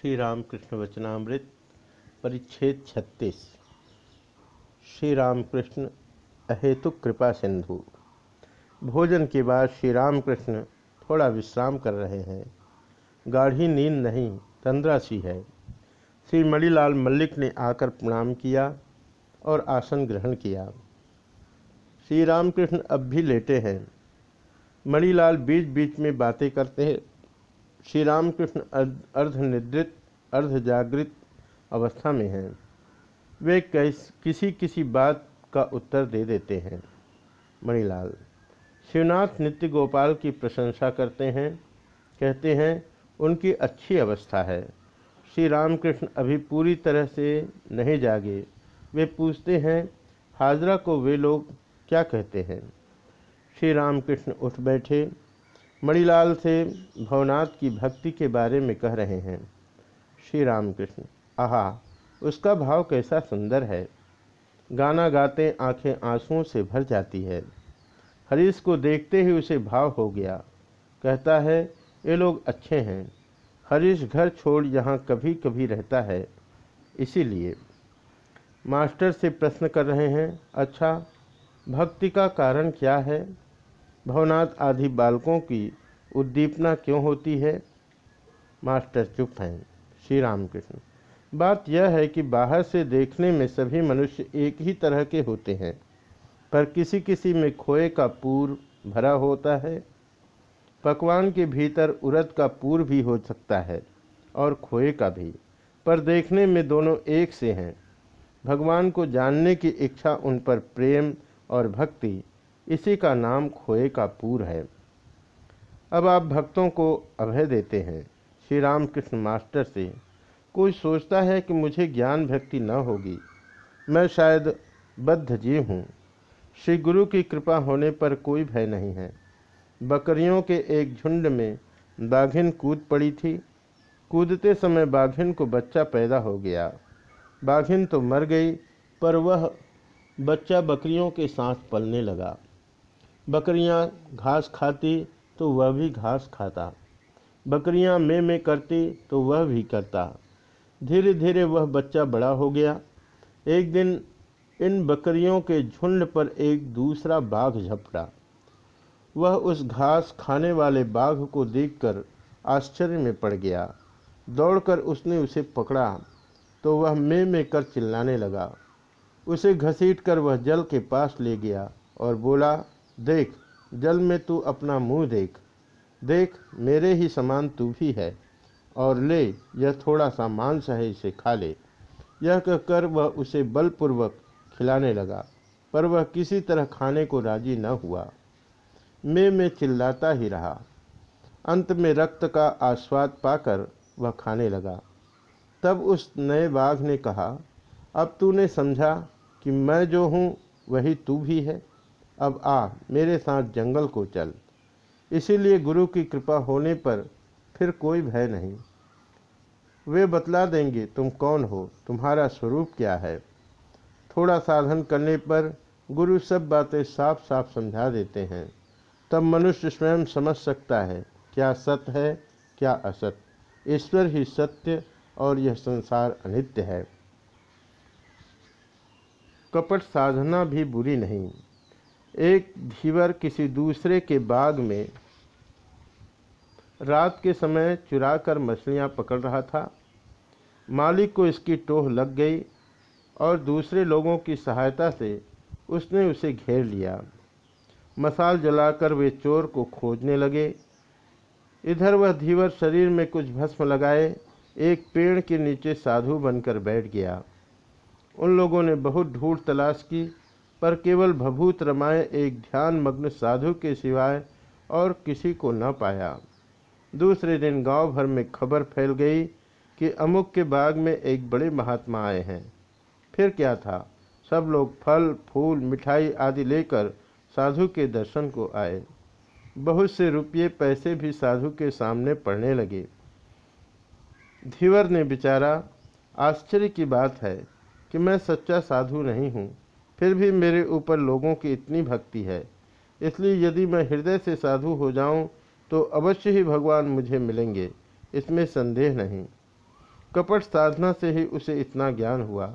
श्री रामकृष्ण वचनामृत, परिच्छेद छत्तीस। श्री रामकृष्ण अहेतुक कृपा सिंधु। भोजन के बाद श्री रामकृष्ण थोड़ा विश्राम कर रहे हैं। गाढ़ी नींद नहीं, तंद्रा सी है। श्री मणिलाल मल्लिक ने आकर प्रणाम किया और आसन ग्रहण किया। श्री रामकृष्ण अब भी लेटे हैं। मणिलाल बीच बीच में बातें करते हैं। श्री रामकृष्ण अर्धनिद्रित अर्ध जागृत अवस्था में हैं। वे कैस किसी किसी बात का उत्तर दे देते हैं। मणिलाल, शिवनाथ नित्य गोपाल की प्रशंसा करते हैं। कहते हैं, उनकी अच्छी अवस्था है। श्री रामकृष्ण अभी पूरी तरह से नहीं जागे। वे पूछते हैं, हाजरा को वे लोग क्या कहते हैं? श्री रामकृष्ण उठ बैठे। मणिलाल से भवनाथ की भक्ति के बारे में कह रहे हैं। श्री रामकृष्ण, आहा, उसका भाव कैसा सुंदर है। गाना गाते आँखें आंसुओं से भर जाती है। हरीश को देखते ही उसे भाव हो गया। कहता है, ये लोग अच्छे हैं। हरीश घर छोड़ यहाँ कभी कभी रहता है, इसीलिए। मास्टर से प्रश्न कर रहे हैं अच्छा भक्ति का कारण क्या है? भवनाथ आदि बालकों की उद्दीपना क्यों होती है? मास्टर चुप हैं। श्री रामकृष्ण, बात यह है कि बाहर से देखने में सभी मनुष्य एक ही तरह के होते हैं, पर किसी किसी में खोए का पूर भरा होता है, पकवान के भीतर उरद का पूर भी हो सकता है और खोए का भी, पर देखने में दोनों एक से हैं। भगवान को जानने की इच्छा उन पर प्रेम और भक्ति, इसी का नाम खोए का पूर है। अब आप भक्तों को अभय देते हैं। श्री रामकृष्ण मास्टर से, कोई सोचता है कि मुझे ज्ञान भक्ति न होगी? मैं शायद बद्ध जीव हूँ। श्री गुरु की कृपा होने पर कोई भय नहीं है। बकरियों के एक झुंड में बाघिन कूद पड़ी थी। कूदते समय बाघिन को बच्चा पैदा हो गया। बाघिन तो मर गई, पर वह बच्चा बकरियों के साथ पलने लगा। बकरियाँ घास खाती तो वह भी घास खाता। बकरियाँ में में करती तो वह भी करता। धीरे धीरे वह बच्चा बड़ा हो गया। एक दिन इन बकरियों के झुंड पर एक दूसरा बाघ झपटा। वह उस घास खाने वाले बाघ को देखकर आश्चर्य में पड़ गया। दौड़कर उसने उसे पकड़ा तो वह मे में कर चिल्लाने लगा। उसे घसीट कर वह जल के पास ले गया और बोला, देख जल में तू अपना मुँह देख। देख, मेरे ही समान तू भी है। और ले, यह थोड़ा सा मांस है, इसे खा ले। यह कहकर वह उसे बलपूर्वक खिलाने लगा, पर वह किसी तरह खाने को राज़ी न हुआ। मैं मैं चिल्लाता ही रहा। अंत में रक्त का आस्वाद पाकर वह खाने लगा। तब उस नए बाघ ने कहा, अब तूने समझा कि मैं जो हूँ, वही तू भी है। अब आ, मेरे साथ जंगल को चल। इसीलिए गुरु की कृपा होने पर फिर कोई भय नहीं। वे बतला देंगे, तुम कौन हो? तुम्हारा स्वरूप क्या है? थोड़ा साधन करने पर गुरु सब बातें साफ़ साफ़ समझा देते हैं। तब मनुष्य स्वयं समझ सकता है, क्या सत्य है, क्या असत ईश्वर ही सत्य और यह संसार अनित्य है। कपट साधना भी बुरी नहीं। एक धीवर किसी दूसरे के बाग में रात के समय चुराकर मछलियाँ पकड़ रहा था। मालिक को इसकी टोह लग गई और दूसरे लोगों की सहायता से उसने उसे घेर लिया। मसाल जलाकर वे चोर को खोजने लगे। इधर वह धीवर शरीर में कुछ भस्म लगाए, एक पेड़ के नीचे साधु बनकर बैठ गया। उन लोगों ने बहुत ढूंढ तलाश की पर केवल भभूत रमाए एक ध्यान मग्न साधु के सिवाय और किसी को न पाया। दूसरे दिन गाँव भर में खबर फैल गई कि अमुक के बाग में एक बड़े महात्मा आए हैं। फिर क्या था? सब लोग फल, फूल, मिठाई आदि लेकर साधु के दर्शन को आए। बहुत से रुपये पैसे भी साधु के सामने पड़ने लगे। धीवर ने बेचारा, आश्चर्य की बात है कि मैं सच्चा साधु नहीं हूँ। फिर भी मेरे ऊपर लोगों की इतनी भक्ति है। इसलिए यदि मैं हृदय से साधु हो जाऊँ तो अवश्य ही भगवान मुझे मिलेंगे। इसमें संदेह नहीं। कपट साधना से ही उसे इतना ज्ञान हुआ।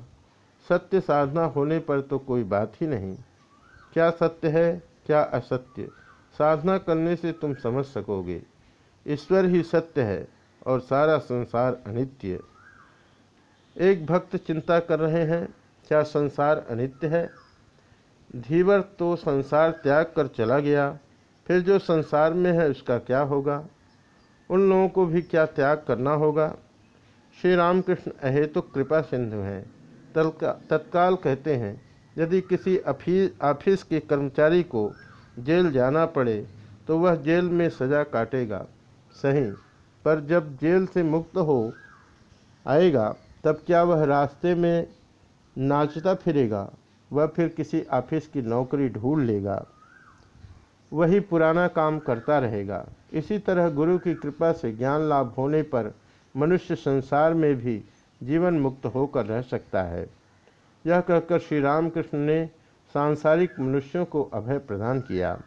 सत्य साधना होने पर तो कोई बात ही नहीं। क्या सत्य है, क्या असत्य? साधना करने से तुम समझ सकोगे। ईश्वर ही सत्य है और सारा संसार अनित्य। एक भक्त चिंता कर रहे हैं क्या संसार अनित्य है? धीवर तो संसार त्याग कर चला गया। फिर जो संसार में है, उसका क्या होगा? उन लोगों को भी क्या त्याग करना होगा? श्री रामकृष्ण अहेतु तो कृपा सिंधु हैं। तत्काल कहते हैं, यदि किसी ऑफ़िस के कर्मचारी को जेल जाना पड़े तो वह जेल में सज़ा काटेगा। सही, पर जब जेल से मुक्त हो आएगा, तब क्या वह रास्ते में नाचता फिरेगा, वह फिर किसी ऑफ़िस की नौकरी ढूंढ लेगा। वही पुराना काम करता रहेगा। इसी तरह गुरु की कृपा से ज्ञान लाभ होने पर मनुष्य संसार में भी जीवन मुक्त होकर रह सकता है। यह कहकर श्री रामकृष्ण ने सांसारिक मनुष्यों को अभय प्रदान किया।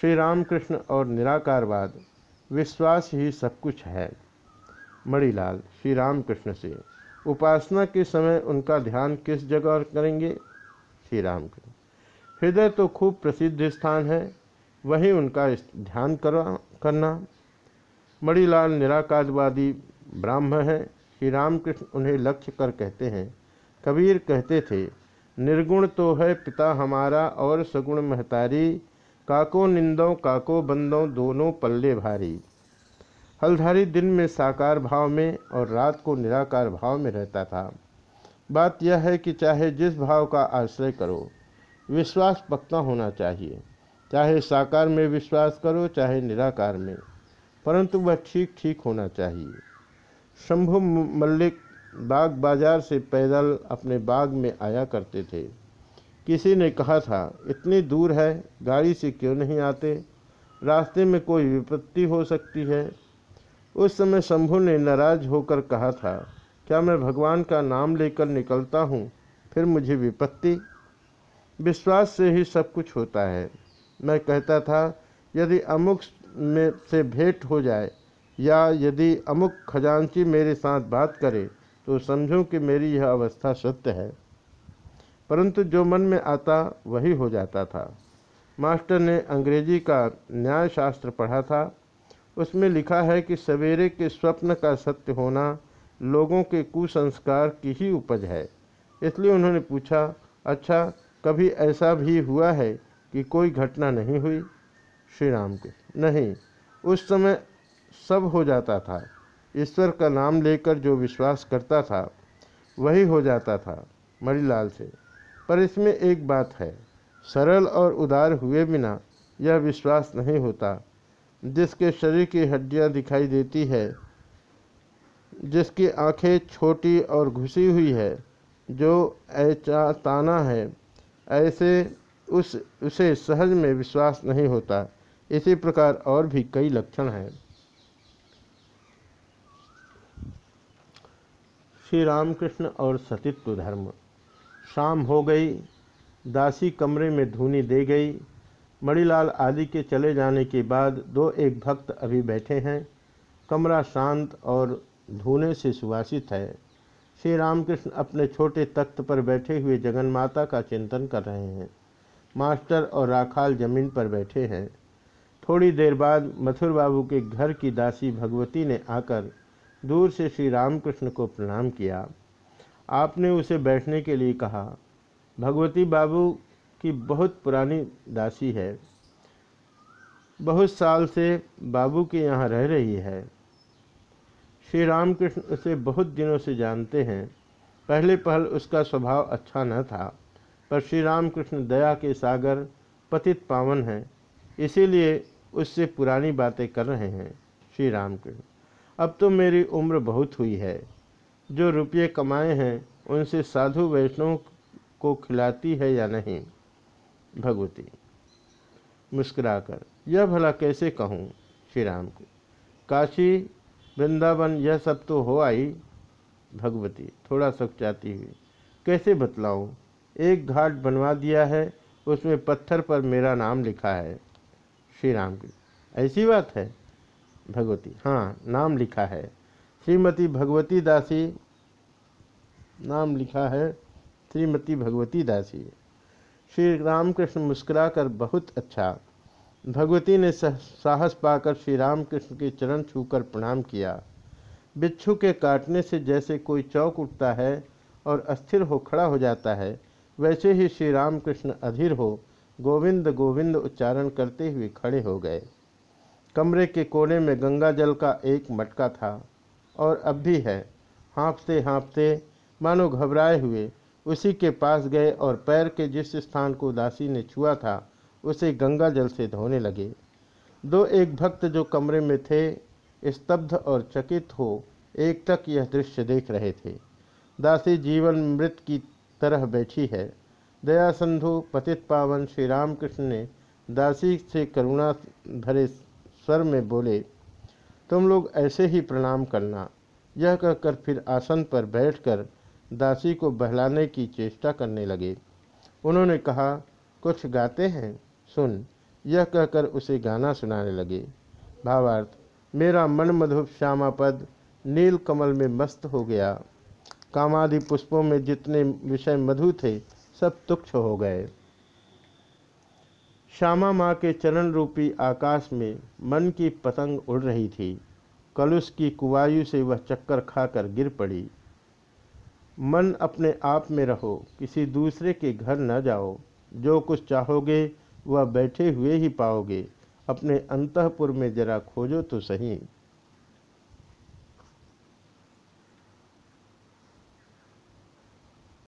श्री रामकृष्ण और निराकारवाद, विश्वास ही सब कुछ है। मणिलाल, श्री रामकृष्ण से। उपासना के समय उनका ध्यान किस जगह करेंगे? श्री राम हृदय तो खूब प्रसिद्ध स्थान है, वहीं उनका ध्यान कर करना। मणिलाल निराकारवादी ब्राह्म है। श्री रामकृष्ण उन्हें लक्ष्य कर कहते हैं। कबीर कहते थे, निर्गुण तो है पिता हमारा और सगुण महतारी। काको निंदों, काको बंदों, दोनों पल्ले भारी। हलधारी दिन में साकार भाव में और रात को निराकार भाव में रहता था। बात यह है कि चाहे जिस भाव का आश्रय करो, विश्वास पक्का होना चाहिए। चाहे साकार में विश्वास करो, चाहे निराकार में, परंतु वह ठीक ठीक होना चाहिए। शंभु मल्लिक बाग बाज़ार से पैदल अपने बाग में आया करते थे। किसी ने कहा था, इतनी दूर है, गाड़ी से क्यों नहीं आते? रास्ते में कोई विपत्ति हो सकती है। उस समय शंभु ने नाराज़ होकर कहा था, क्या मैं भगवान का नाम लेकर निकलता हूँ? फिर मुझे विपत्ति? विश्वास से ही सब कुछ होता है। मैं कहता था, यदि अमुक में से भेंट हो जाए या यदि अमुक खजांची मेरे साथ बात करे तो समझो कि मेरी यह अवस्था सत्य है। परंतु जो मन में आता, वही हो जाता था। मास्टर ने अंग्रेज़ी का न्याय शास्त्र पढ़ा था। उसमें लिखा है कि सवेरे के स्वप्न का सत्य होना लोगों के कुसंस्कार की ही उपज है। इसलिए उन्होंने पूछा अच्छा कभी ऐसा भी हुआ है कि कोई घटना नहीं हुई? श्री राम के, नहीं, उस समय सब हो जाता था। ईश्वर का नाम लेकर जो विश्वास करता था, वही हो जाता था। मणिलाल से, पर इसमें एक बात है, सरल और उदार हुए बिना यह विश्वास नहीं होता। जिसके शरीर की हड्डियाँ दिखाई देती है, जिसकी आँखें छोटी और घुसी हुई है, जो ऐचा ताना है, ऐसे उस, उसे सहज में विश्वास नहीं होता। इसी प्रकार और भी कई लक्षण हैं। श्री रामकृष्ण और सतित्व धर्म। शाम हो गई, दासी कमरे में धूनी दे गई मणिलाल आदि के चले जाने के बाद दो एक भक्त अभी बैठे हैं। कमरा शांत और धूने से सुवासित है। श्री रामकृष्ण अपने छोटे तख्त पर बैठे हुए जगन माता का चिंतन कर रहे हैं। मास्टर और राखाल ज़मीन पर बैठे हैं। थोड़ी देर बाद मथुर बाबू के घर की दासी भगवती ने आकर दूर से श्री रामकृष्ण को प्रणाम किया। आपने उसे बैठने के लिए कहा। भगवती बाबू की बहुत पुरानी दासी है। बहुत साल से बाबू के यहाँ रह रही है। श्री रामकृष्ण उसे बहुत दिनों से जानते हैं। पहले पहल उसका स्वभाव अच्छा न था, पर श्री रामकृष्ण दया के सागर पतित पावन हैं, इसीलिए उससे पुरानी बातें कर रहे हैं श्री रामकृष्ण। अब तो मेरी उम्र बहुत हुई है। जो रुपये कमाए हैं, उनसे साधु वैष्णव को खिलाती है या नहीं? भगवती। मुस्कुराकर, यह भला कैसे कहूँ श्री राम को? काशी, वृंदावन, यह सब तो हो आई। भगवती थोड़ा चाहती हुई, कैसे बतलाऊँ? एक घाट बनवा दिया है, उसमें पत्थर पर मेरा नाम लिखा है। श्री राम की, ऐसी बात है? भगवती हाँ नाम लिखा है। श्रीमती भगवती दासी, नाम लिखा है श्रीमती भगवती दासी। श्री रामकृष्ण मुस्कुराकर बहुत अच्छा। भगवती ने साहस पाकर श्री रामकृष्ण के चरण छूकर प्रणाम किया। बिच्छू के काटने से जैसे कोई चौक उठता है और अस्थिर हो खड़ा हो जाता है, वैसे ही श्री रामकृष्ण अधीर हो, गोविंद गोविंद उच्चारण करते हुए खड़े हो गए। कमरे के कोने में गंगा जल का एक मटका था और अब भी है। हाँफते हाँफते मानो घबराए हुए उसी के पास गए और पैर के जिस स्थान को दासी ने छुआ था, उसे गंगा जल से धोने लगे। दो एक भक्त जो कमरे में थे, स्तब्ध और चकित हो, एक तक यह दृश्य देख रहे थे। दासी जीवन मृत की तरह बैठी है। दया संधु, पतित पावन श्री रामकृष्ण ने दासी से करुणा भरे स्वर में बोले, तुम लोग ऐसे ही प्रणाम करना। यह कहकर फिर आसन पर बैठकर दासी को बहलाने की चेष्टा करने लगे। उन्होंने कहा, कुछ गाते हैं? सुन। यह कहकर उसे गाना सुनाने लगे। भावार्थ, मेरा मन मधुप श्यामा पद नील कमल में मस्त हो गया। कामादि पुष्पों में जितने विषय मधु थे, सब तुक्ष हो गए। श्यामा माँ के चरण रूपी आकाश में मन की पतंग उड़ रही थी। कलुष की कुवायु से वह चक्कर खाकर गिर पड़ी। मन अपने आप में रहो, किसी दूसरे के घर न जाओ। जो कुछ चाहोगे, वह बैठे हुए ही पाओगे। अपने अंतपुर में जरा खोजो तो सही।